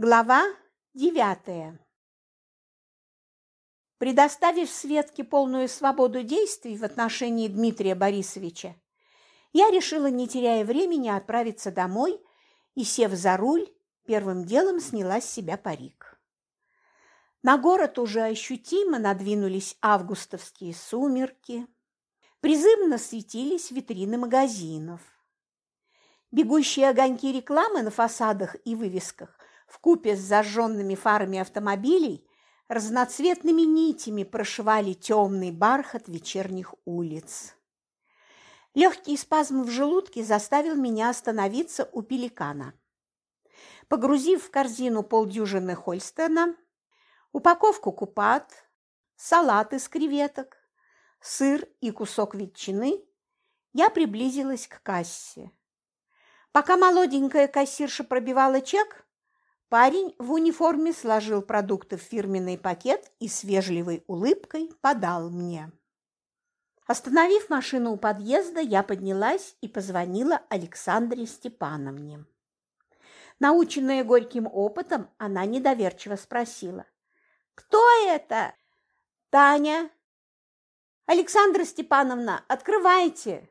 Глава девятая Предоставив Светке полную свободу действий в отношении Дмитрия Борисовича, я решила, не теряя времени, отправиться домой и, сев за руль, первым делом сняла с себя парик. На город уже ощутимо надвинулись августовские сумерки, призывно светились витрины магазинов. Бегущие огоньки рекламы на фасадах и вывесках в купе с зажженными фарами автомобилей разноцветными нитями прошивали темный бархат вечерних улиц. Легкий спазм в желудке заставил меня остановиться у пеликана. Погрузив в корзину полдюжины Хольстена, упаковку купат, салат из креветок, сыр и кусок ветчины, я приблизилась к кассе. Пока молоденькая кассирша пробивала чек, Парень в униформе сложил продукты в фирменный пакет и с вежливой улыбкой подал мне. Остановив машину у подъезда, я поднялась и позвонила Александре Степановне. Наученная горьким опытом, она недоверчиво спросила. «Кто это?» «Таня». «Александра Степановна, открывайте!»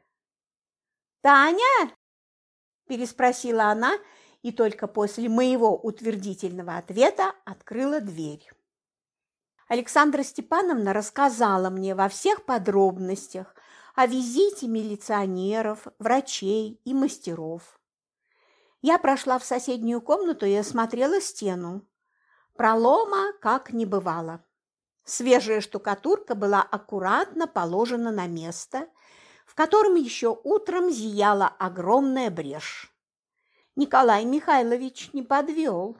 «Таня?» – переспросила она и только после моего утвердительного ответа открыла дверь. Александра Степановна рассказала мне во всех подробностях о визите милиционеров, врачей и мастеров. Я прошла в соседнюю комнату и осмотрела стену. Пролома как не бывало. Свежая штукатурка была аккуратно положена на место, в котором еще утром зияла огромная брешь. Николай Михайлович не подвел.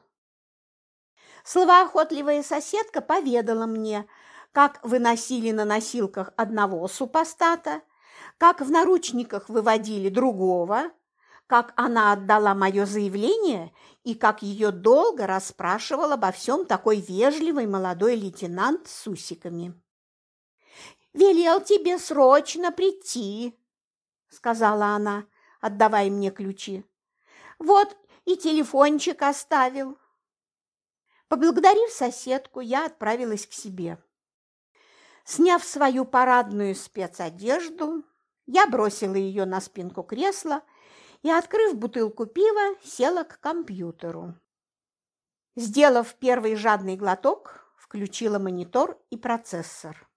Словоохотливая соседка поведала мне, как выносили на носилках одного супостата, как в наручниках выводили другого, как она отдала мое заявление и как ее долго расспрашивал обо всем такой вежливый молодой лейтенант с усиками. «Велел тебе срочно прийти», – сказала она, отдавая мне ключи. Вот и телефончик оставил. Поблагодарив соседку, я отправилась к себе. Сняв свою парадную спецодежду, я бросила ее на спинку кресла и, открыв бутылку пива, села к компьютеру. Сделав первый жадный глоток, включила монитор и процессор.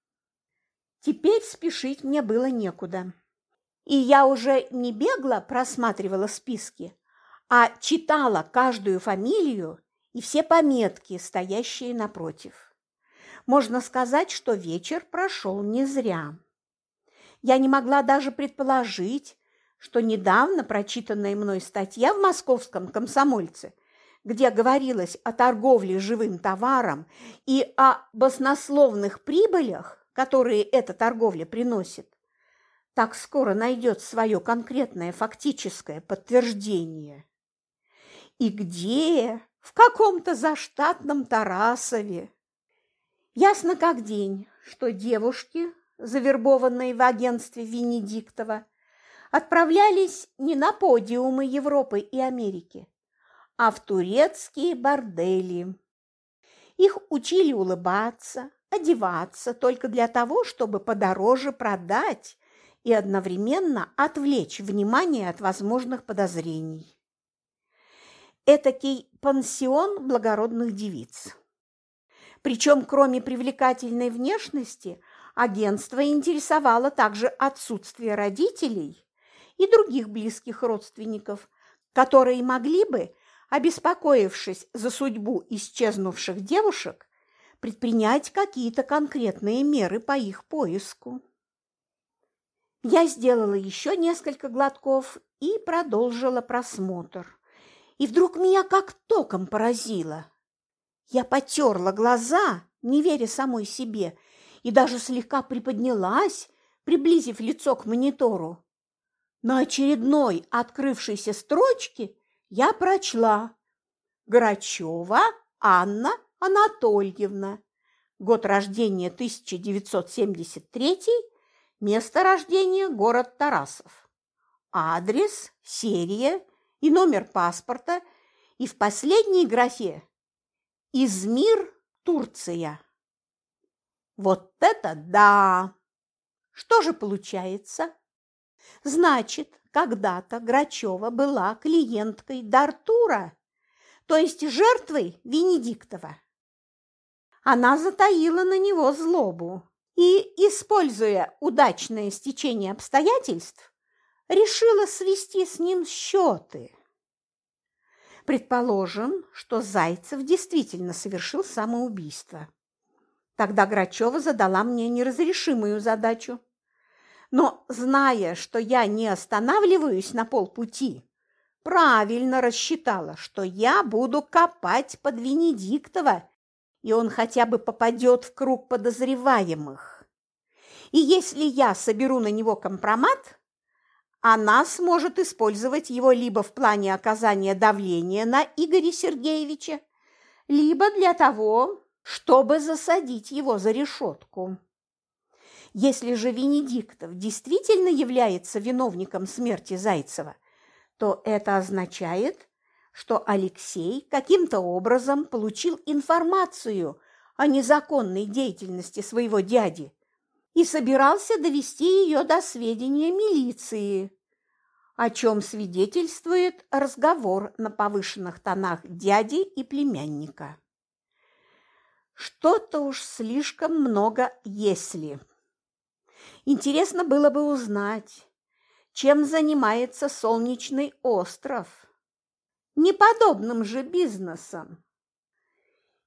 Теперь спешить мне было некуда. И я уже не бегло просматривала списки, а читала каждую фамилию и все пометки, стоящие напротив. Можно сказать, что вечер прошел не зря. Я не могла даже предположить, что недавно прочитанная мной статья в московском «Комсомольце», где говорилось о торговле живым товаром и о баснословных прибылях, которые эта торговля приносит, так скоро найдет свое конкретное фактическое подтверждение. И где? В каком-то заштатном Тарасове. Ясно как день, что девушки, завербованные в агентстве Венедиктова, отправлялись не на подиумы Европы и Америки, а в турецкие бордели. Их учили улыбаться, одеваться только для того, чтобы подороже продать и одновременно отвлечь внимание от возможных подозрений этакий пансион благородных девиц. Причем, кроме привлекательной внешности, агентство интересовало также отсутствие родителей и других близких родственников, которые могли бы, обеспокоившись за судьбу исчезнувших девушек, предпринять какие-то конкретные меры по их поиску. Я сделала еще несколько глотков и продолжила просмотр и вдруг меня как током поразило. Я потерла глаза, не веря самой себе, и даже слегка приподнялась, приблизив лицо к монитору. На очередной открывшейся строчке я прочла «Грачева Анна Анатольевна, год рождения 1973, место рождения город Тарасов, адрес, серия и номер паспорта, и в последней графе Измир, Турция. Вот это да! Что же получается? Значит, когда-то Грачева была клиенткой Дартура, то есть жертвой Венедиктова. Она затаила на него злобу и, используя удачное стечение обстоятельств, решила свести с ним счеты. Предположим, что Зайцев действительно совершил самоубийство. Тогда Грачева задала мне неразрешимую задачу. Но, зная, что я не останавливаюсь на полпути, правильно рассчитала, что я буду копать под Венедиктова, и он хотя бы попадет в круг подозреваемых. И если я соберу на него компромат, она сможет использовать его либо в плане оказания давления на Игоря Сергеевича, либо для того, чтобы засадить его за решетку. Если же Венедиктов действительно является виновником смерти Зайцева, то это означает, что Алексей каким-то образом получил информацию о незаконной деятельности своего дяди и собирался довести ее до сведения милиции, о чем свидетельствует разговор на повышенных тонах дяди и племянника. Что-то уж слишком много «если». Интересно было бы узнать, чем занимается солнечный остров. Неподобным же бизнесом.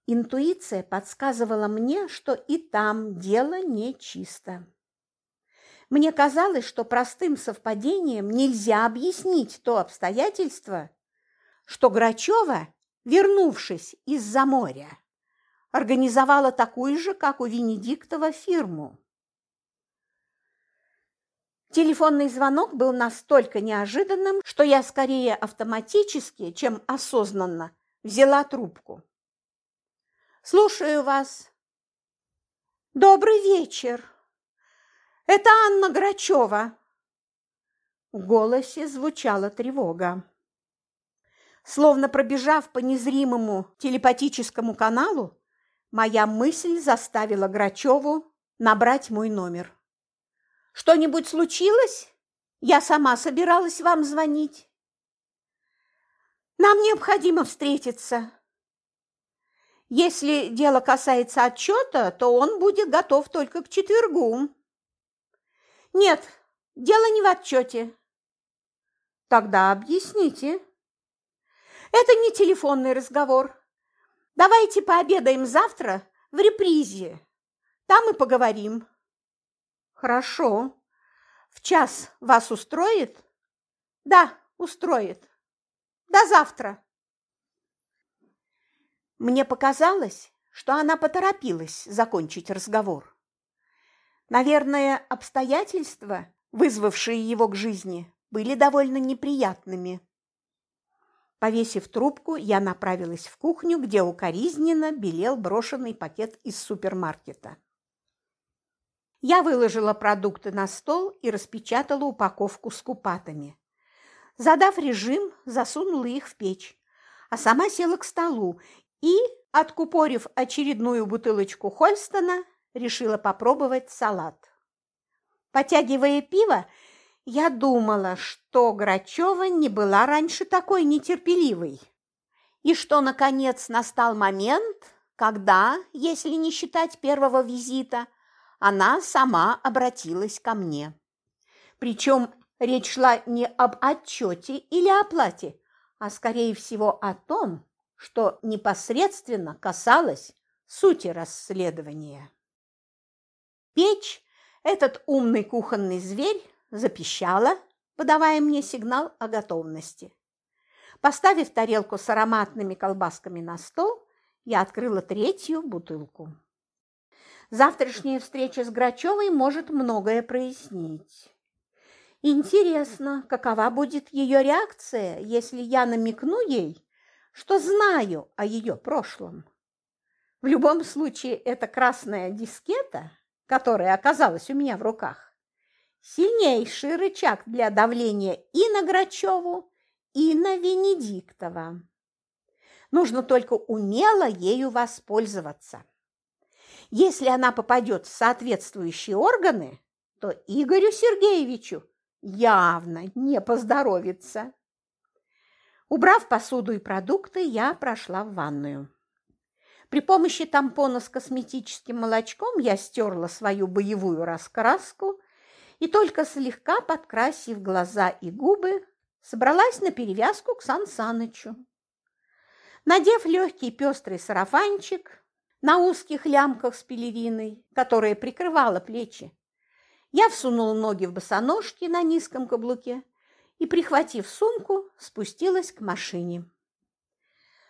Интуиция подсказывала мне, что и там дело нечисто. Мне казалось, что простым совпадением нельзя объяснить то обстоятельство, что Грачева, вернувшись из-за моря, организовала такую же, как у Венедиктова, фирму. Телефонный звонок был настолько неожиданным, что я скорее автоматически, чем осознанно, взяла трубку. «Слушаю вас». «Добрый вечер. Это Анна Грачева». В голосе звучала тревога. Словно пробежав по незримому телепатическому каналу, моя мысль заставила Грачеву набрать мой номер. Что-нибудь случилось? Я сама собиралась вам звонить. Нам необходимо встретиться. Если дело касается отчета, то он будет готов только к четвергу. Нет, дело не в отчете. Тогда объясните. Это не телефонный разговор. Давайте пообедаем завтра в репризе. Там и поговорим. Хорошо. В час вас устроит? Да, устроит. До завтра. Мне показалось, что она поторопилась закончить разговор. Наверное, обстоятельства, вызвавшие его к жизни, были довольно неприятными. Повесив трубку, я направилась в кухню, где укоризненно белел брошенный пакет из супермаркета. Я выложила продукты на стол и распечатала упаковку с купатами. Задав режим, засунула их в печь, а сама села к столу и, откупорив очередную бутылочку Хольстона, решила попробовать салат. Потягивая пиво, я думала, что Грачева не была раньше такой нетерпеливой, и что, наконец, настал момент, когда, если не считать первого визита, она сама обратилась ко мне. Причем речь шла не об отчете или оплате, а, скорее всего, о том, что непосредственно касалось сути расследования. Печь, этот умный кухонный зверь, запищала, подавая мне сигнал о готовности. Поставив тарелку с ароматными колбасками на стол, я открыла третью бутылку. Завтрашняя встреча с Грачевой может многое прояснить. Интересно, какова будет ее реакция, если я намекну ей, что знаю о ее прошлом. В любом случае, эта красная дискета, которая оказалась у меня в руках, сильнейший рычаг для давления и на Грачеву, и на Венедиктова. Нужно только умело ею воспользоваться. Если она попадет в соответствующие органы, то Игорю Сергеевичу явно не поздоровится. Убрав посуду и продукты, я прошла в ванную. При помощи тампона с косметическим молочком я стерла свою боевую раскраску и только слегка подкрасив глаза и губы, собралась на перевязку к Сан Санычу. Надев легкий пестрый сарафанчик на узких лямках с пелериной, которая прикрывала плечи, я всунула ноги в босоножки на низком каблуке и, прихватив сумку, спустилась к машине.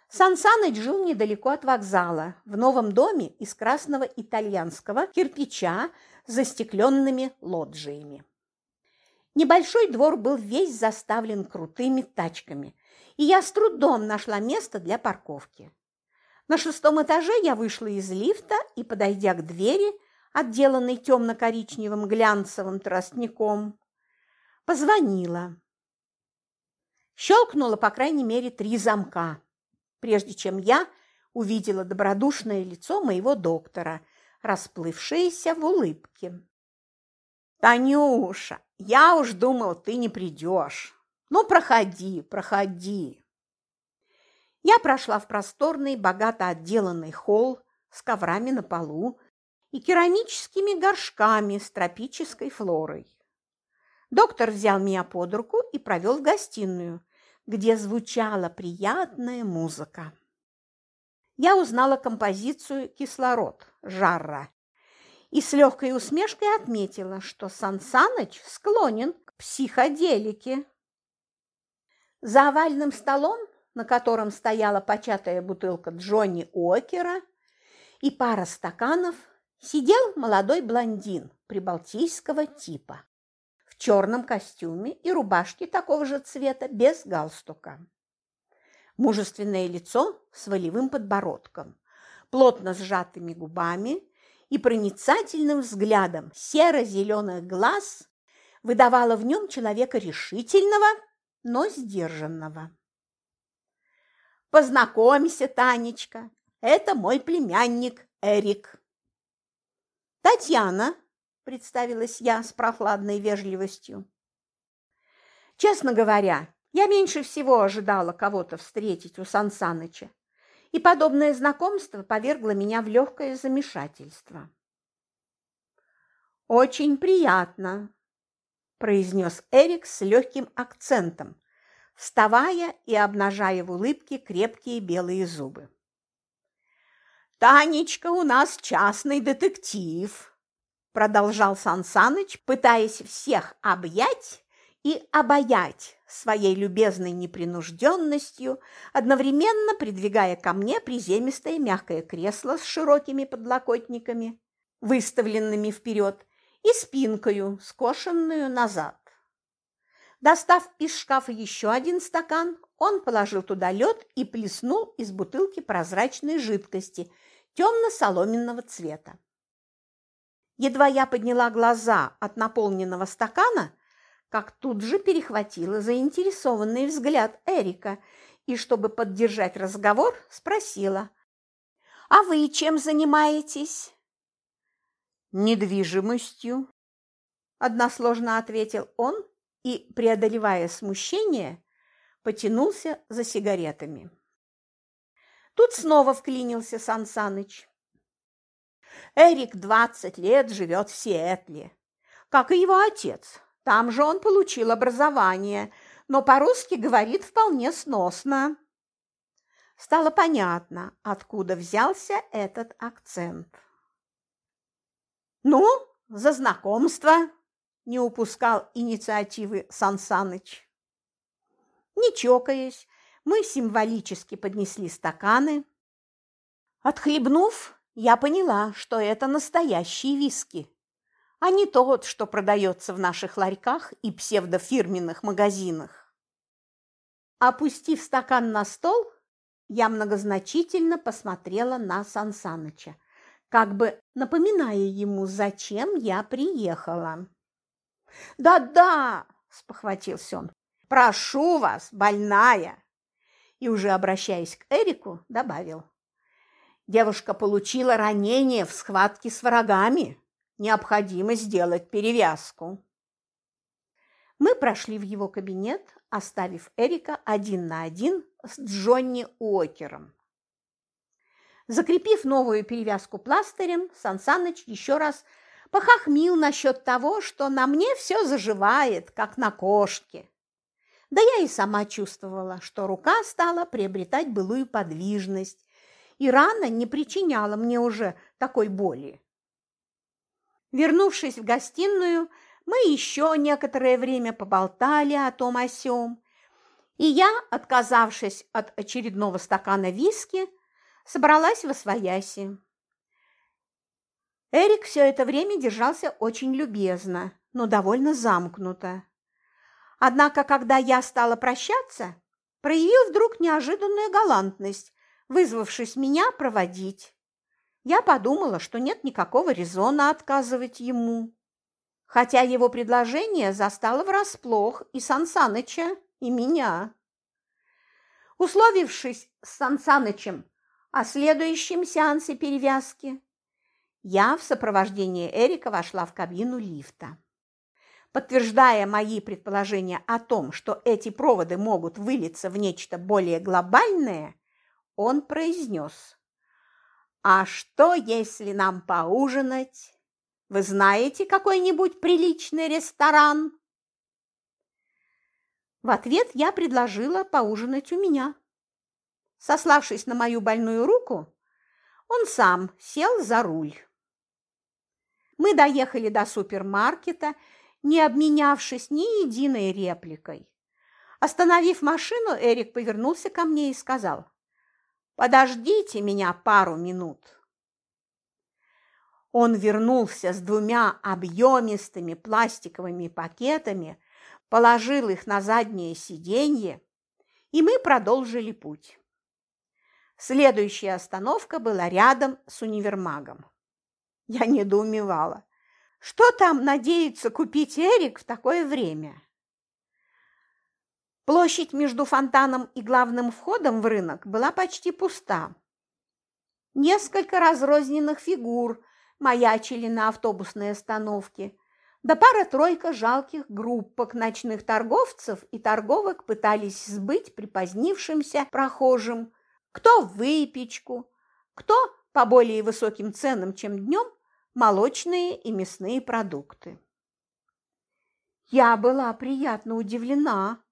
Сан Саныч жил недалеко от вокзала, в новом доме из красного итальянского кирпича с застекленными лоджиями. Небольшой двор был весь заставлен крутыми тачками, и я с трудом нашла место для парковки. На шестом этаже я вышла из лифта и, подойдя к двери, отделанной темно-коричневым глянцевым тростником, позвонила. Щелкнула, по крайней мере, три замка, прежде чем я увидела добродушное лицо моего доктора, расплывшееся в улыбке. «Танюша, я уж думал, ты не придешь. Ну, проходи, проходи». Я прошла в просторный, богато отделанный холл с коврами на полу и керамическими горшками с тропической флорой. Доктор взял меня под руку и провел в гостиную, где звучала приятная музыка. Я узнала композицию «Кислород» Жарра и с легкой усмешкой отметила, что Сан Саныч склонен к психоделике. За овальным столом, на котором стояла початая бутылка Джонни Окера и пара стаканов, сидел молодой блондин прибалтийского типа черном костюме и рубашке такого же цвета без галстука. Мужественное лицо с волевым подбородком, плотно сжатыми губами и проницательным взглядом серо-зеленых глаз выдавало в нем человека решительного, но сдержанного. «Познакомься, Танечка, это мой племянник Эрик». «Татьяна», – представилась я с прохладной вежливостью. Честно говоря, я меньше всего ожидала кого-то встретить у Сансаныча, и подобное знакомство повергло меня в легкое замешательство. «Очень приятно», – произнес Эрик с легким акцентом, вставая и обнажая в улыбке крепкие белые зубы. «Танечка у нас частный детектив», – продолжал Сансаныч, пытаясь всех объять и обаять своей любезной непринужденностью, одновременно придвигая ко мне приземистое мягкое кресло с широкими подлокотниками, выставленными вперед, и спинкою, скошенную назад. Достав из шкафа еще один стакан, он положил туда лед и плеснул из бутылки прозрачной жидкости темно-соломенного цвета. Едва я подняла глаза от наполненного стакана, как тут же перехватила заинтересованный взгляд Эрика и, чтобы поддержать разговор, спросила, «А вы чем занимаетесь?» «Недвижимостью», – односложно ответил он и, преодолевая смущение, потянулся за сигаретами. Тут снова вклинился Сан Саныч. Эрик двадцать лет живет в Сиэтле, как и его отец. Там же он получил образование, но по-русски говорит вполне сносно. Стало понятно, откуда взялся этот акцент. «Ну, за знакомство!» – не упускал инициативы Сансаныч. Не чокаясь, мы символически поднесли стаканы. Отхлебнув, я поняла, что это настоящие виски, а не тот, что продается в наших ларьках и псевдофирменных магазинах. Опустив стакан на стол, я многозначительно посмотрела на Сансаныча, как бы напоминая ему, зачем я приехала. «Да-да!» – спохватился он. «Прошу вас, больная! и уже обращаясь к Эрику, добавил. Девушка получила ранение в схватке с врагами. Необходимо сделать перевязку. Мы прошли в его кабинет, оставив Эрика один на один с Джонни Уокером. Закрепив новую перевязку пластырем, Сансаныч еще раз похохмил насчет того, что на мне все заживает, как на кошке. Да я и сама чувствовала, что рука стала приобретать былую подвижность, и рана не причиняла мне уже такой боли. Вернувшись в гостиную, мы еще некоторое время поболтали о том о сём, и я, отказавшись от очередного стакана виски, собралась в освояси. Эрик все это время держался очень любезно, но довольно замкнуто. Однако, когда я стала прощаться, проявил вдруг неожиданную галантность, вызвавшись меня проводить. Я подумала, что нет никакого резона отказывать ему, хотя его предложение застало врасплох и Сансаныча, и меня. Условившись с Сансанычем о следующем сеансе перевязки, я в сопровождении Эрика вошла в кабину лифта. Подтверждая мои предположения о том, что эти проводы могут вылиться в нечто более глобальное, он произнес. «А что, если нам поужинать? Вы знаете какой-нибудь приличный ресторан?» В ответ я предложила поужинать у меня. Сославшись на мою больную руку, он сам сел за руль. Мы доехали до супермаркета, не обменявшись ни единой репликой. Остановив машину, Эрик повернулся ко мне и сказал, «Подождите меня пару минут». Он вернулся с двумя объемистыми пластиковыми пакетами, положил их на заднее сиденье, и мы продолжили путь. Следующая остановка была рядом с универмагом. Я недоумевала. Что там надеется купить Эрик в такое время? Площадь между фонтаном и главным входом в рынок была почти пуста. Несколько разрозненных фигур маячили на автобусной остановке, да пара-тройка жалких группок ночных торговцев и торговок пытались сбыть припозднившимся прохожим кто выпечку, кто по более высоким ценам, чем днем, молочные и мясные продукты. Я была приятно удивлена,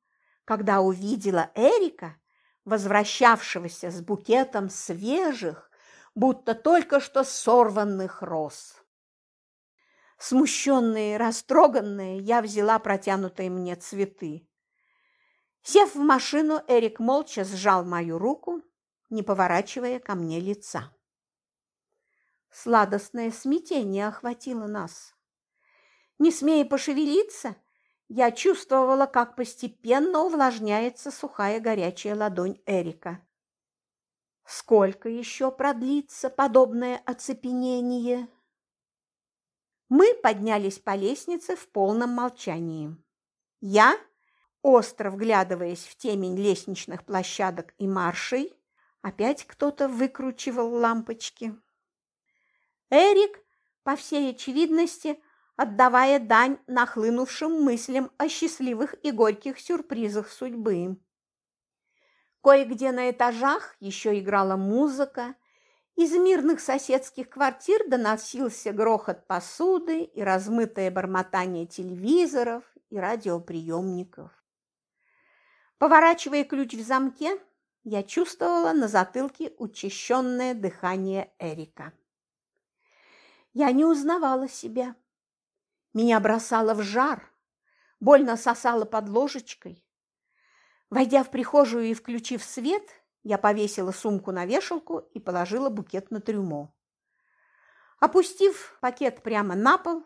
когда увидела Эрика, возвращавшегося с букетом свежих, будто только что сорванных роз. Смущенная и растроганная, я взяла протянутые мне цветы. Сев в машину, Эрик молча сжал мою руку, не поворачивая ко мне лица. Сладостное смятение охватило нас. Не смея пошевелиться, я чувствовала, как постепенно увлажняется сухая горячая ладонь Эрика. Сколько еще продлится подобное оцепенение? Мы поднялись по лестнице в полном молчании. Я, остро вглядываясь в темень лестничных площадок и маршей, опять кто-то выкручивал лампочки. Эрик, по всей очевидности, отдавая дань нахлынувшим мыслям о счастливых и горьких сюрпризах судьбы. Кое-где на этажах еще играла музыка, из мирных соседских квартир доносился грохот посуды и размытое бормотание телевизоров и радиоприемников. Поворачивая ключ в замке, я чувствовала на затылке учащенное дыхание Эрика. Я не узнавала себя. Меня бросало в жар, больно сосало под ложечкой. Войдя в прихожую и включив свет, я повесила сумку на вешалку и положила букет на трюмо. Опустив пакет прямо на пол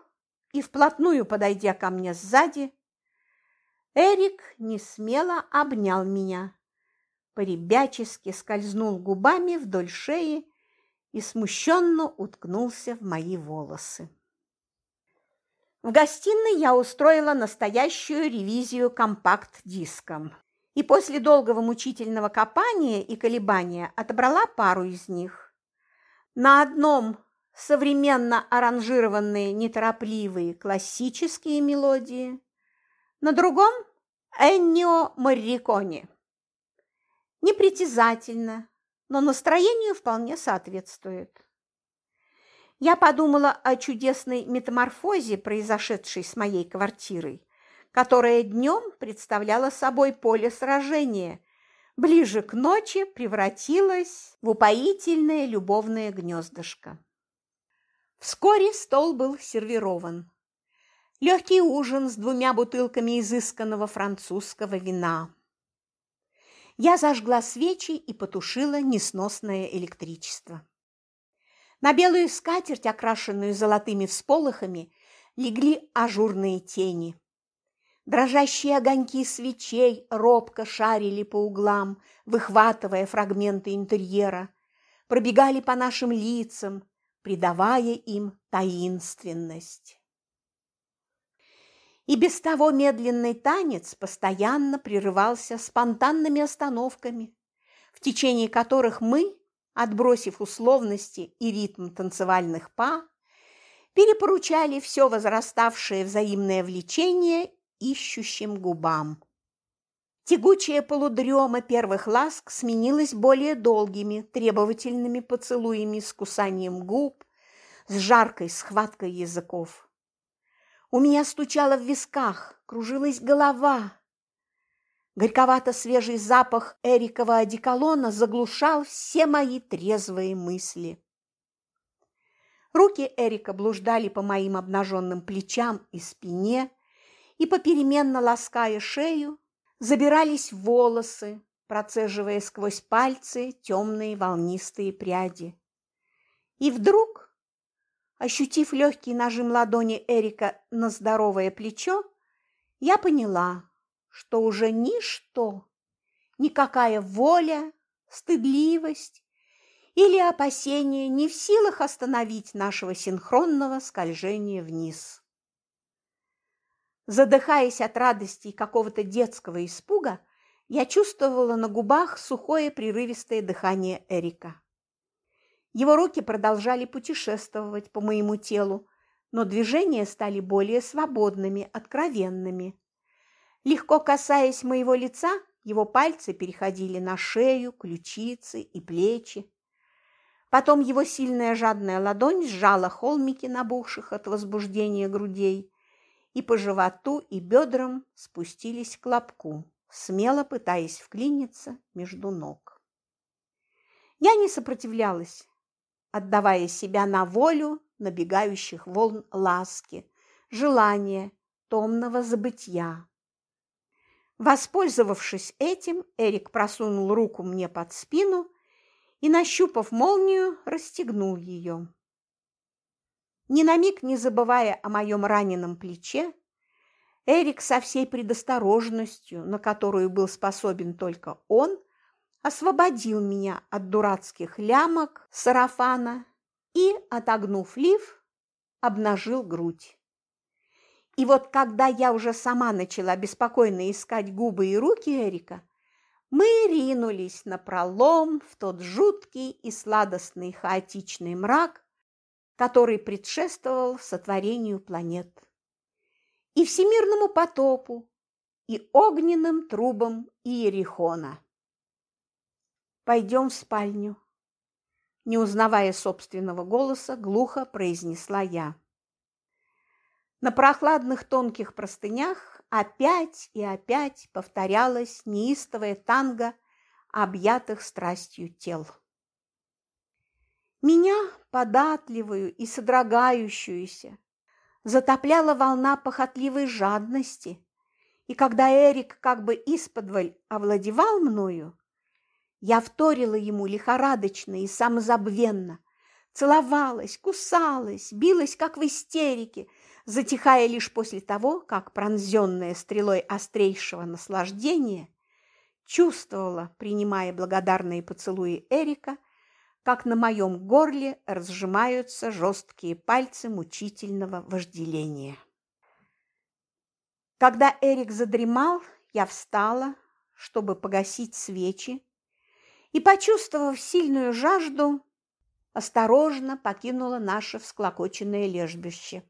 и вплотную подойдя ко мне сзади, Эрик несмело обнял меня, поребячески скользнул губами вдоль шеи и смущенно уткнулся в мои волосы. В гостиной я устроила настоящую ревизию компакт-диском. и после долгого мучительного копания и колебания отобрала пару из них. На одном современно аранжированные неторопливые классические мелодии, на другом – Эннио Морриконе. Непритязательно, но настроению вполне соответствует. Я подумала о чудесной метаморфозе, произошедшей с моей квартирой, которая днем представляла собой поле сражения, ближе к ночи превратилась в упоительное любовное гнездышко. Вскоре стол был сервирован. Легкий ужин с двумя бутылками изысканного французского вина. Я зажгла свечи и потушила несносное электричество. На белую скатерть, окрашенную золотыми всполохами, легли ажурные тени. Дрожащие огоньки свечей робко шарили по углам, выхватывая фрагменты интерьера, пробегали по нашим лицам, придавая им таинственность. И без того медленный танец постоянно прерывался спонтанными остановками, в течение которых мы, отбросив условности и ритм танцевальных па, перепоручали все возраставшее взаимное влечение ищущим губам. Тягучая полудрема первых ласк сменилась более долгими, требовательными поцелуями с кусанием губ, с жаркой схваткой языков. У меня стучало в висках, кружилась голова. Горьковато-свежий запах Эрикова одеколона заглушал все мои трезвые мысли. Руки Эрика блуждали по моим обнаженным плечам и спине, и, попеременно лаская шею, забирались волосы, процеживая сквозь пальцы темные волнистые пряди. И вдруг, ощутив легкий нажим ладони Эрика на здоровое плечо, я поняла, что уже ничто, никакая воля, стыдливость или опасение не в силах остановить нашего синхронного скольжения вниз. Задыхаясь от радости и какого-то детского испуга, я чувствовала на губах сухое прерывистое дыхание Эрика. Его руки продолжали путешествовать по моему телу, но движения стали более свободными, откровенными. Легко касаясь моего лица, его пальцы переходили на шею, ключицы и плечи. Потом его сильная жадная ладонь сжала холмики набухших от возбуждения грудей, и по животу и бедрам спустились к лобку, смело пытаясь вклиниться между ног. Я не сопротивлялась, отдавая себя на волю набегающих волн ласки, желания, томного забытья. Воспользовавшись этим, Эрик просунул руку мне под спину и, нащупав молнию, расстегнул ее. Ни на миг не забывая о моем раненом плече, Эрик со всей предосторожностью, на которую был способен только он, освободил меня от дурацких лямок сарафана и, отогнув лиф, обнажил грудь. И вот когда я уже сама начала беспокойно искать губы и руки Эрика, мы ринулись на пролом в тот жуткий и сладостный хаотичный мрак, который предшествовал сотворению планет, и всемирному потопу, и огненным трубам Иерихона. «Пойдем в спальню», – не узнавая собственного голоса, глухо произнесла я. На прохладных тонких простынях опять и опять повторялась неистовая танго объятых страстью тел. Меня, податливую и содрогающуюся, затопляла волна похотливой жадности, и когда Эрик как бы исподволь овладевал мною, я вторила ему лихорадочно и самозабвенно, целовалась, кусалась, билась, как в истерике, затихая лишь после того, как, пронзенная стрелой острейшего наслаждения, чувствовала, принимая благодарные поцелуи Эрика, как на моем горле разжимаются жесткие пальцы мучительного вожделения. Когда Эрик задремал, я встала, чтобы погасить свечи, и, почувствовав сильную жажду, осторожно покинула наше всклокоченное лежбище.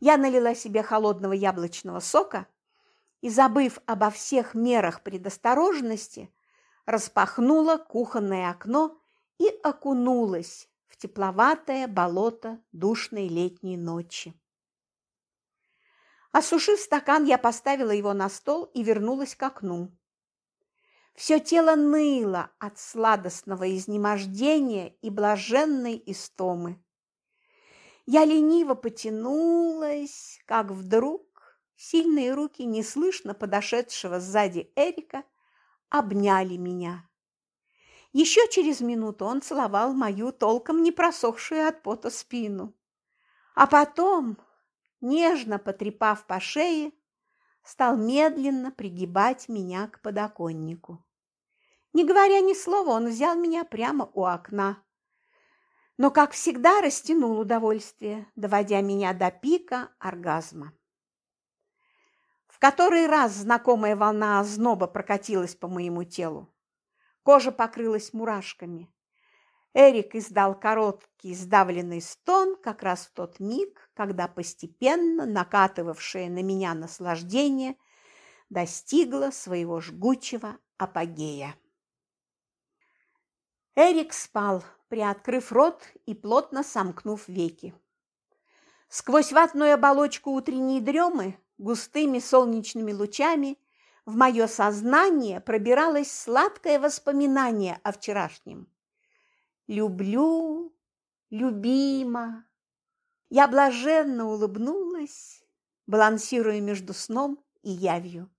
Я налила себе холодного яблочного сока и, забыв обо всех мерах предосторожности, распахнула кухонное окно и окунулась в тепловатое болото душной летней ночи. Осушив стакан, я поставила его на стол и вернулась к окну. Все тело ныло от сладостного изнемождения и блаженной истомы. Я лениво потянулась, как вдруг сильные руки неслышно подошедшего сзади Эрика обняли меня. Еще через минуту он целовал мою толком не просохшую от пота спину. А потом, нежно потрепав по шее, стал медленно пригибать меня к подоконнику. Не говоря ни слова, он взял меня прямо у окна. Но, как всегда, растянул удовольствие, доводя меня до пика оргазма. В который раз знакомая волна озноба прокатилась по моему телу. Кожа покрылась мурашками. Эрик издал короткий сдавленный стон как раз в тот миг, когда постепенно накатывавшее на меня наслаждение достигло своего жгучего апогея. Эрик спал, приоткрыв рот и плотно сомкнув веки. Сквозь ватную оболочку утренней дремы густыми солнечными лучами в мое сознание пробиралось сладкое воспоминание о вчерашнем. Люблю, любима. Я блаженно улыбнулась, балансируя между сном и явью.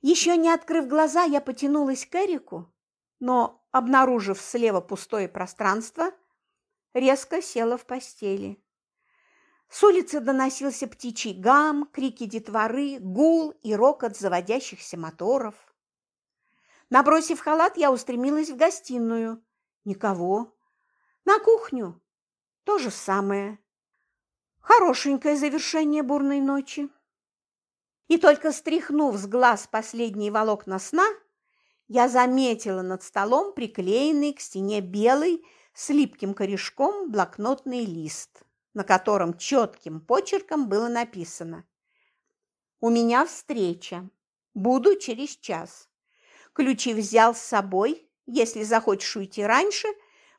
Еще не открыв глаза, я потянулась к Эрику, но, обнаружив слева пустое пространство, резко села в постели. С улицы доносился птичий гам, крики детворы, гул и рокот заводящихся моторов. Набросив халат, я устремилась в гостиную, Никого. На кухню. То же самое. Хорошенькое завершение бурной ночи. И только стряхнув с глаз последние волокна сна, я заметила над столом приклеенный к стене белый с липким корешком блокнотный лист, на котором четким почерком было написано «У меня встреча. Буду через час. Ключи взял с собой, если захочешь уйти раньше,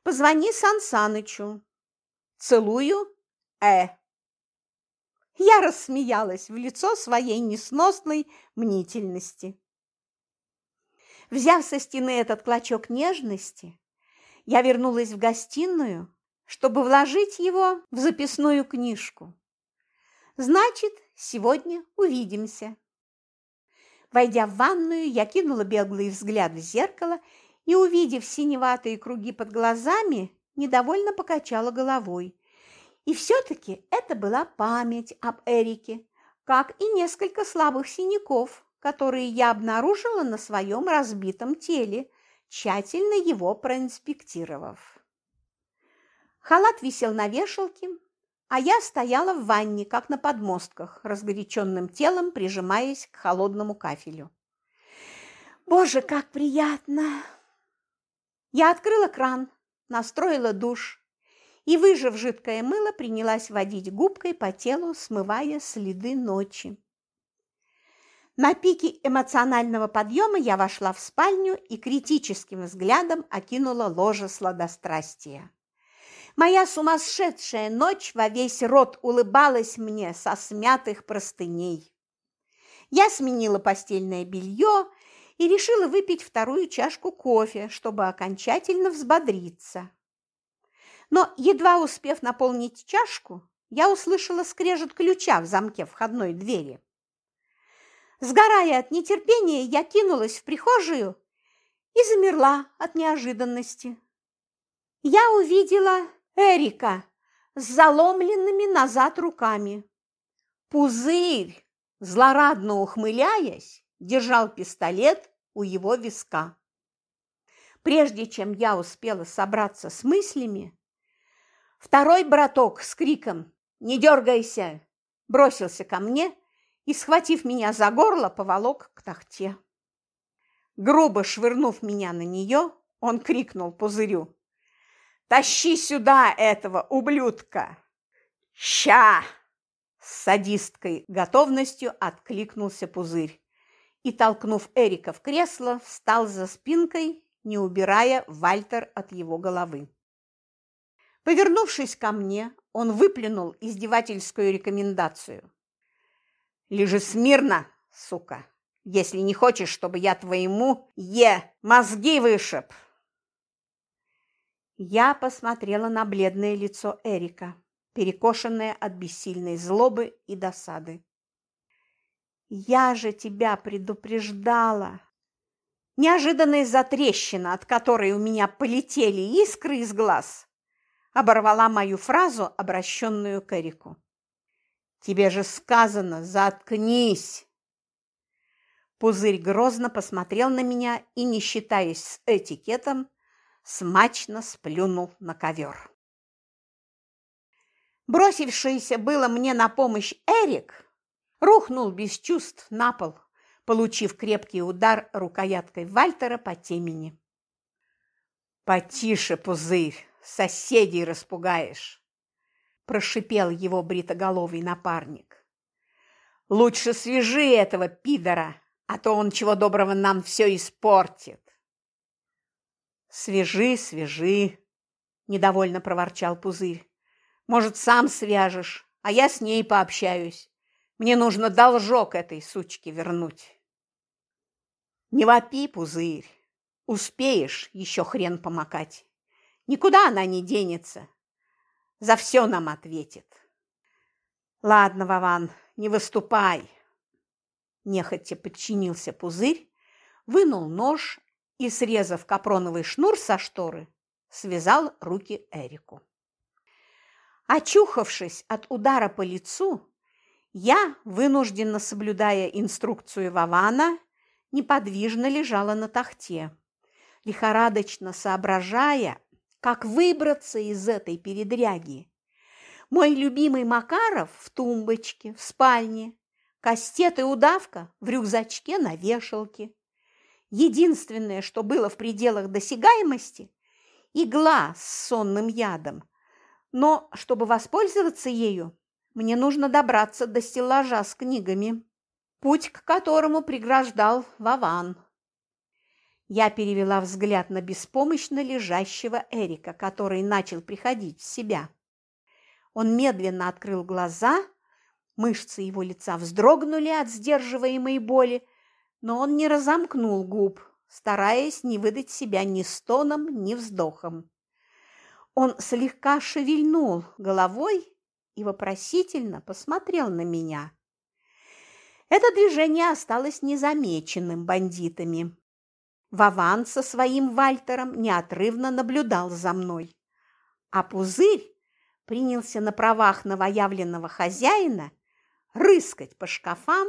позвони Сан Санычу. Целую, Э. Я рассмеялась в лицо своей несносной мнительности. Взяв со стены этот клочок нежности, я вернулась в гостиную, чтобы вложить его в записную книжку. Значит, сегодня увидимся. Войдя в ванную, я кинула беглый взгляд в зеркало и, увидев синеватые круги под глазами, недовольно покачала головой. И все-таки это была память об Эрике, как и несколько слабых синяков, которые я обнаружила на своем разбитом теле, тщательно его проинспектировав. Халат висел на вешалке, а я стояла в ванне, как на подмостках, разгоряченным телом прижимаясь к холодному кафелю. «Боже, как приятно!» Я открыла кран, настроила душ и, выжав жидкое мыло, принялась водить губкой по телу, смывая следы ночи. На пике эмоционального подъема я вошла в спальню и критическим взглядом окинула ложе сладострастия. Моя сумасшедшая ночь во весь рот улыбалась мне со смятых простыней. Я сменила постельное белье и решила выпить вторую чашку кофе, чтобы окончательно взбодриться. Но, едва успев наполнить чашку, я услышала скрежет ключа в замке входной двери. Сгорая от нетерпения, я кинулась в прихожую и замерла от неожиданности. Я увидела Эрика с заломленными назад руками. Пузырь, злорадно ухмыляясь, держал пистолет у его виска. Прежде чем я успела собраться с мыслями, второй браток с криком «Не дергайся!» бросился ко мне и, схватив меня за горло, поволок к тахте. Грубо швырнув меня на нее, он крикнул пузырю. «Тащи сюда этого ублюдка!» «Ща!» С садисткой готовностью откликнулся пузырь и, толкнув Эрика в кресло, встал за спинкой, не убирая Вальтер от его головы. Повернувшись ко мне, он выплюнул издевательскую рекомендацию. «Лежи смирно, сука, если не хочешь, чтобы я твоему Е мозги вышиб!» Я посмотрела на бледное лицо Эрика, перекошенное от бессильной злобы и досады. «Я же тебя предупреждала!» Неожиданная затрещина, от которой у меня полетели искры из глаз, оборвала мою фразу, обращенную к Эрику. «Тебе же сказано, заткнись!» Пузырь грозно посмотрел на меня и, не считаясь с этикетом, смачно сплюнул на ковер. Бросившийся было мне на помощь Эрик рухнул без чувств на пол, получив крепкий удар рукояткой Вальтера по темени. «Потише, пузырь, соседей распугаешь!» – прошипел его бритоголовый напарник. «Лучше свяжи этого пидора, а то он чего доброго нам все испортит!» «Свяжи, свяжи!» – недовольно проворчал пузырь. «Может, сам свяжешь, а я с ней пообщаюсь. Мне нужно должок этой сучке вернуть». Не вопи, пузырь. Успеешь еще хрен помакать. Никуда она не денется. За все нам ответит. Ладно, Вован, не выступай. Нехотя подчинился пузырь, вынул нож и, срезав капроновый шнур со шторы, связал руки Эрику. Очухавшись от удара по лицу, я, вынужденно соблюдая инструкцию Вована, неподвижно лежала на тахте, лихорадочно соображая, как выбраться из этой передряги. Мой любимый Макаров в тумбочке, в спальне, кастет и удавка в рюкзачке на вешалке. Единственное, что было в пределах досягаемости – игла с сонным ядом. Но, чтобы воспользоваться ею, мне нужно добраться до стеллажа с книгами путь к которому преграждал Вован. Я перевела взгляд на беспомощно лежащего Эрика, который начал приходить в себя. Он медленно открыл глаза, мышцы его лица вздрогнули от сдерживаемой боли, но он не разомкнул губ, стараясь не выдать себя ни стоном, ни вздохом. Он слегка шевельнул головой и вопросительно посмотрел на меня. Это движение осталось незамеченным бандитами. Вован со своим Вальтером неотрывно наблюдал за мной, а Пузырь принялся на правах новоявленного хозяина рыскать по шкафам,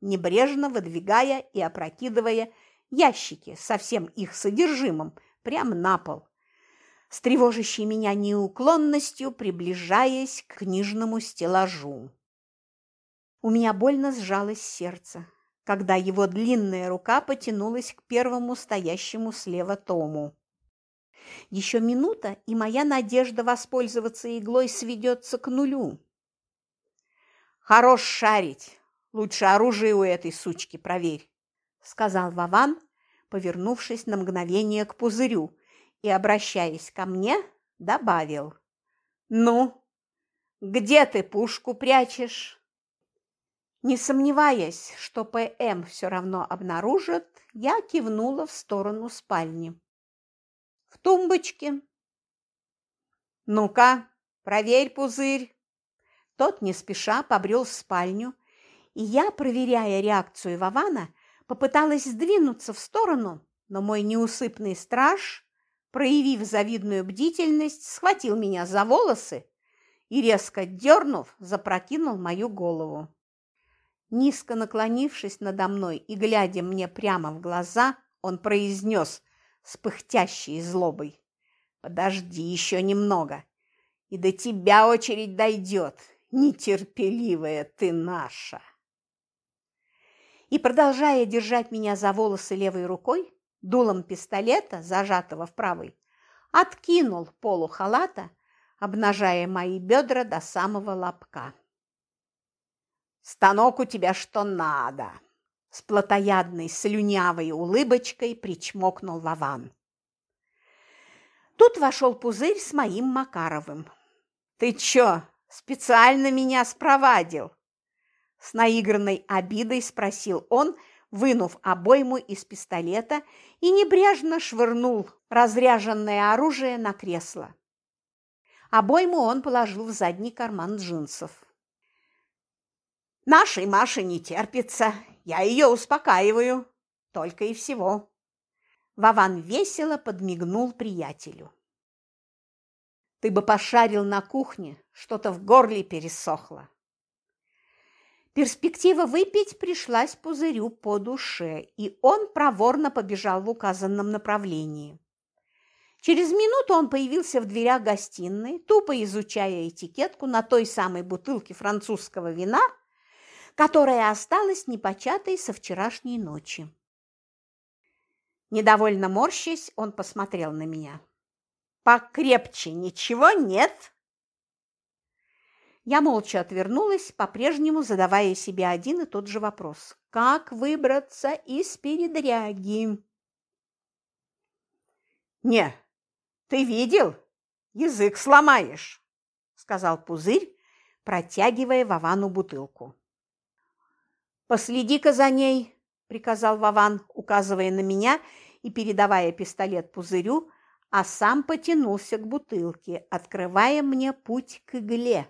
небрежно выдвигая и опрокидывая ящики со всем их содержимым прямо на пол, с тревожащей меня неуклонностью приближаясь к книжному стеллажу. У меня больно сжалось сердце, когда его длинная рука потянулась к первому стоящему слева тому. Еще минута, и моя надежда воспользоваться иглой сведется к нулю. «Хорош шарить! Лучше оружие у этой сучки проверь», – сказал Вован, повернувшись на мгновение к пузырю и, обращаясь ко мне, добавил. «Ну, где ты пушку прячешь?» Не сомневаясь, что ПМ все равно обнаружит, я кивнула в сторону спальни. В тумбочке. «Ну-ка, проверь пузырь!» Тот не спеша побрел в спальню, и я, проверяя реакцию Вована, попыталась сдвинуться в сторону, но мой неусыпный страж, проявив завидную бдительность, схватил меня за волосы и, резко дернув, запрокинул мою голову. Низко наклонившись надо мной и глядя мне прямо в глаза, он произнес с пыхтящей злобой. «Подожди еще немного, и до тебя очередь дойдет, нетерпеливая ты наша!» и, продолжая держать меня за волосы левой рукой, дулом пистолета, зажатого в правой, откинул полу халата, обнажая мои бедра до самого лобка. «Станок у тебя что надо!» С плотоядной слюнявой улыбочкой причмокнул Вован. Тут вошел пузырь с моим Макаровым. «Ты чё, специально меня спровадил?» С наигранной обидой спросил он, вынув обойму из пистолета и небрежно швырнул разряженное оружие на кресло. Обойму он положил в задний карман джинсов. «Нашей Маше не терпится, я ее успокаиваю, только и всего». Вован весело подмигнул приятелю. «Ты бы пошарил на кухне, что-то в горле пересохло». Перспектива выпить пришлась пузырю по душе, и он проворно побежал в указанном направлении. Через минуту он появился в дверях гостиной, тупо изучая этикетку на той самой бутылке французского вина, которая осталась непочатой со вчерашней ночи. Недовольно морщась, он посмотрел на меня. «Покрепче ничего нет?» Я молча отвернулась, по-прежнему задавая себе один и тот же вопрос. Как выбраться из передряги? «Не, ты видел? Язык сломаешь», – сказал Пузырь, протягивая Вовану бутылку. «Последи-ка за ней», – приказал Вован, указывая на меня и передавая пистолет Пузырю, а сам потянулся к бутылке, открывая мне путь к игле.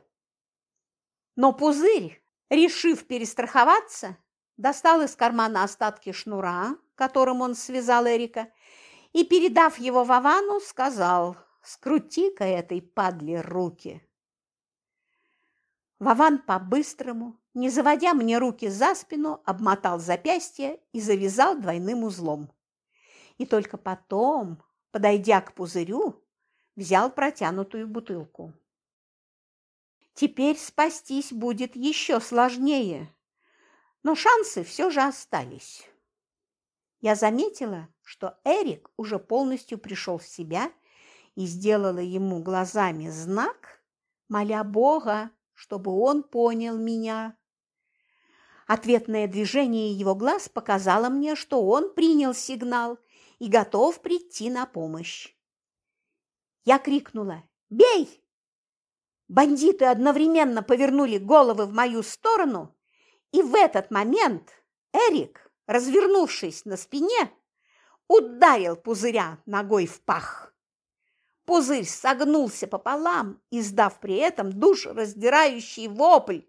Но пузырь, решив перестраховаться, достал из кармана остатки шнура, которым он связал Эрика, и, передав его Вовану, сказал «Скрути-ка этой падле руки». Вован по-быстрому, не заводя мне руки за спину, обмотал запястье и завязал двойным узлом. И только потом, подойдя к пузырю, взял протянутую бутылку. Теперь спастись будет еще сложнее, но шансы все же остались. Я заметила, что Эрик уже полностью пришел в себя и сделала ему глазами знак, моля Бога, чтобы он понял меня. Ответное движение его глаз показало мне, что он принял сигнал и готов прийти на помощь. Я крикнула «Бей!» Бандиты одновременно повернули головы в мою сторону, и в этот момент Эрик, развернувшись на спине, ударил пузыря ногой в пах. Пузырь согнулся пополам, издав при этом душераздирающий вопль,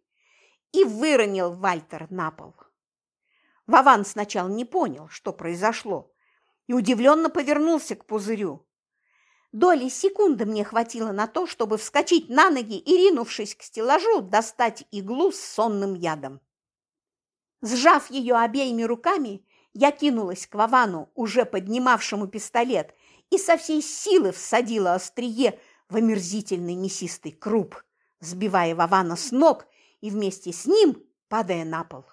и выронил Вальтер на пол. Вован сначала не понял, что произошло, и удивленно повернулся к пузырю. Доли секунды мне хватило на то, чтобы вскочить на ноги и, ринувшись к стеллажу, достать иглу с сонным ядом. Сжав ее обеими руками, я кинулась к Вовану, уже поднимавшему пистолет, и со всей силы всадила острие в омерзительный мясистый круп, сбивая Вована с ног и вместе с ним падая на пол.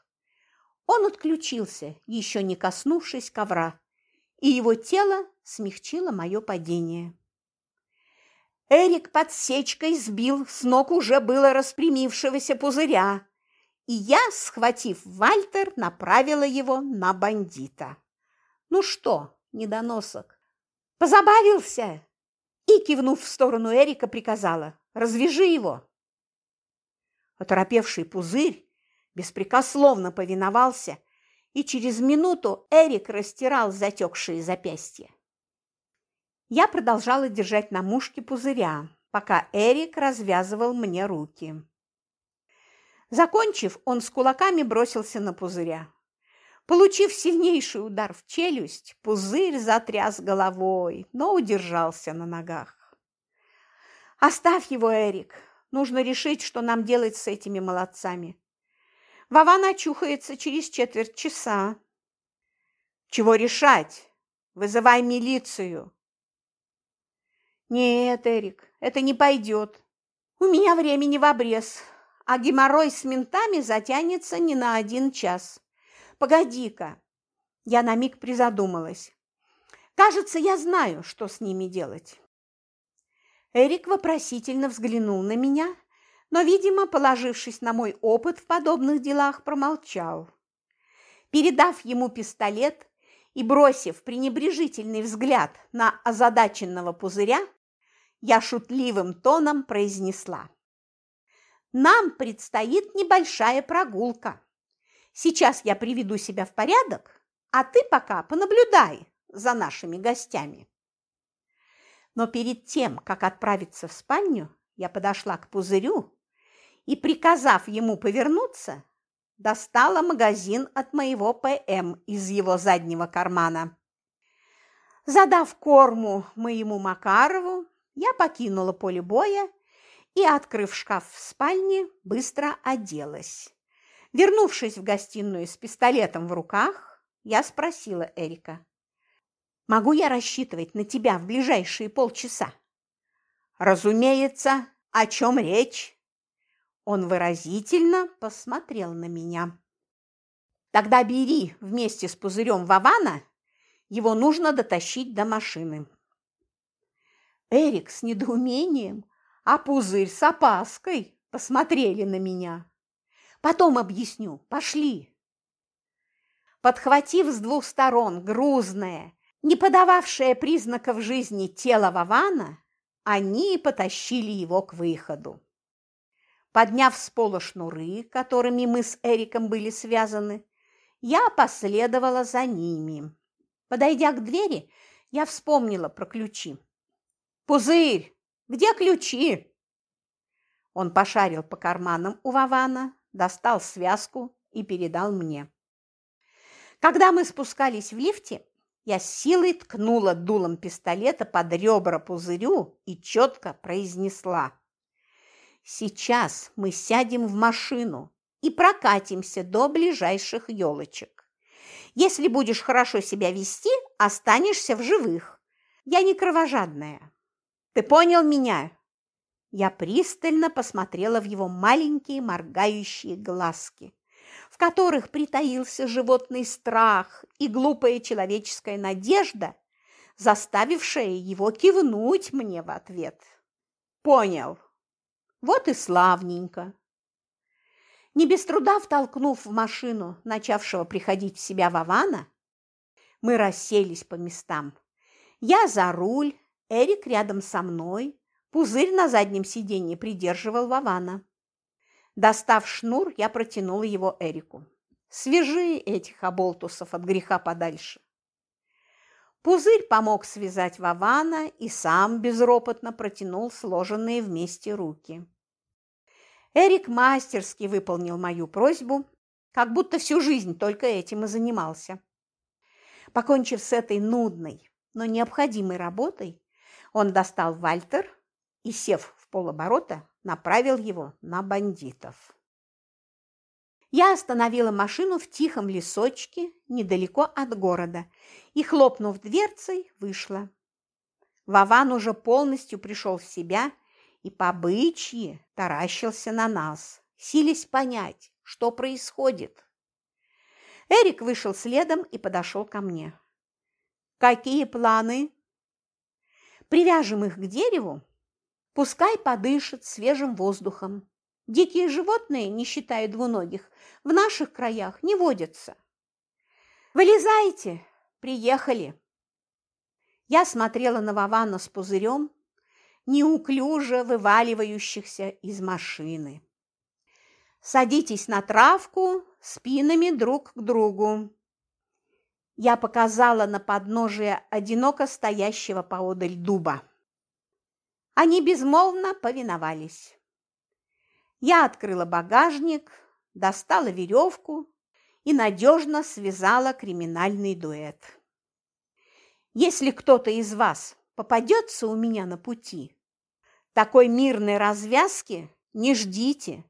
Он отключился, еще не коснувшись ковра, и его тело смягчило мое падение. Эрик подсечкой сбил с ног уже было распрямившегося пузыря, и я, схватив Вальтер, направила его на бандита. «Ну что, недоносок, позабавился?» И, кивнув в сторону Эрика, приказала «Развяжи его!» Оторопевший пузырь беспрекословно повиновался, и через минуту Эрик растирал затекшие запястья. Я продолжала держать на мушке пузыря, пока Эрик развязывал мне руки. Закончив, он с кулаками бросился на пузыря. Получив сильнейший удар в челюсть, пузырь затряс головой, но удержался на ногах. «Оставь его, Эрик. Нужно решить, что нам делать с этими молодцами. Вован очухается через четверть часа». «Чего решать? Вызывай милицию!» «Нет, Эрик, это не пойдет. У меня времени в обрез, а геморрой с ментами затянется не на один час. Погоди-ка!» Я на миг призадумалась. «Кажется, я знаю, что с ними делать». Эрик вопросительно взглянул на меня, но, видимо, положившись на мой опыт в подобных делах, промолчал. Передав ему пистолет и бросив пренебрежительный взгляд на озадаченного пузыря, я шутливым тоном произнесла. «Нам предстоит небольшая прогулка. Сейчас я приведу себя в порядок, а ты пока понаблюдай за нашими гостями». Но перед тем, как отправиться в спальню, я подошла к пузырю и, приказав ему повернуться, достала магазин от моего ПМ из его заднего кармана. Задав корму моему Макарову, я покинула поле боя и, открыв шкаф в спальне, быстро оделась. Вернувшись в гостиную с пистолетом в руках, я спросила Эрика. «Могу я рассчитывать на тебя в ближайшие полчаса?» «Разумеется. О чем речь?» Он выразительно посмотрел на меня. «Тогда бери вместе с пузырем Вавана, его нужно дотащить до машины». Эрик с недоумением, а пузырь с опаской посмотрели на меня. «Потом объясню, пошли». Подхватив с двух сторон грузное, не подававшее признаков жизни тело Вавана, они потащили его к выходу. Подняв с пола шнуры, которыми мы с Эриком были связаны, я последовала за ними. Подойдя к двери, я вспомнила про ключи. «Пузырь, где ключи?» Он пошарил по карманам у Вавана, достал связку и передал мне. Когда мы спускались в лифте, я силой ткнула дулом пистолета под ребра пузырю и четко произнесла. Сейчас мы сядем в машину и прокатимся до ближайших елочек. Если будешь хорошо себя вести, останешься в живых. Я не кровожадная. Ты понял меня?» Я пристально посмотрела в его маленькие моргающие глазки, в которых притаился животный страх и глупая человеческая надежда, заставившая его кивнуть мне в ответ. «Понял», вот и славненько. Не без труда втолкнув в машину начавшего приходить в себя Вована, мы расселись по местам. Я за руль, Эрик рядом со мной, пузырь на заднем сиденье придерживал Вована. Достав шнур, я протянула его Эрику. Свяжи этих оболтусов от греха подальше. Пузырь помог связать Вавана и сам безропотно протянул сложенные вместе руки. Эрик мастерски выполнил мою просьбу, как будто всю жизнь только этим и занимался. Покончив с этой нудной, но необходимой работой, он достал Вальтер и, сев в полоборота, направил его на бандитов. Я остановила машину в тихом лесочке недалеко от города и, хлопнув дверцей, вышла. Вован уже полностью пришел в себя и по бычьи таращился на нас, сились понять, что происходит. Эрик вышел следом и подошел ко мне. «Какие планы?» «Привяжем их к дереву, пускай подышат свежим воздухом. Дикие животные, не считая двуногих, в наших краях не водятся. Вылезайте, приехали. Я смотрела на Вована с пузырем, неуклюже вываливающихся из машины. Садитесь на травку спинами друг к другу. Я показала на подножие одиноко стоящего поодаль дуба. Они безмолвно повиновались. Я открыла багажник, достала веревку и надежно связала криминальный дуэт. Если кто-то из вас попадется у меня на пути, такой мирной развязки не ждите.